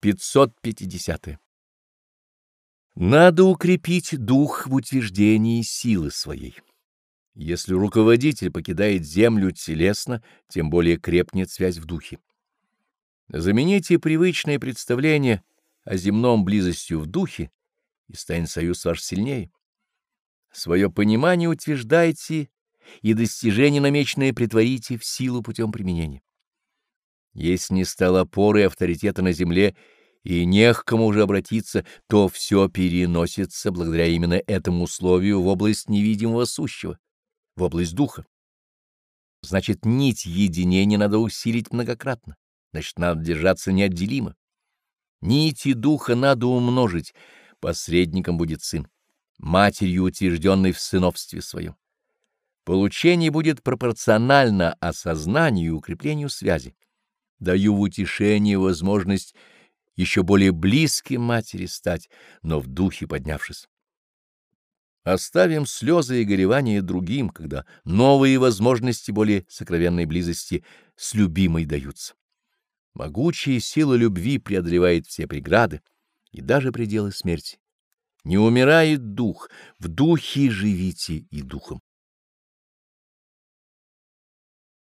550. -е. Надо укрепить дух в утверждении силы своей. Если руководитель покидает землю телесно, тем более крепнет связь в духе. Замените привычное представление о земном близостью в духе, и станет союз ваш сильнее. Свое понимание утверждайте и достижение намеченное притворите в силу путем применения. Если не стал опорой авторитета на земле и не к кому уже обратиться, то все переносится благодаря именно этому условию в область невидимого сущего, в область духа. Значит, нить единения надо усилить многократно, значит, надо держаться неотделимо. Нити духа надо умножить, посредником будет сын, матерью утвержденной в сыновстве своем. Получение будет пропорционально осознанию и укреплению связи. Даю в утешение возможность еще более близким матери стать, но в духе поднявшись. Оставим слезы и горевания другим, когда новые возможности более сокровенной близости с любимой даются. Могучая сила любви преодолевает все преграды и даже пределы смерти. Не умирает дух, в духе живите и духом.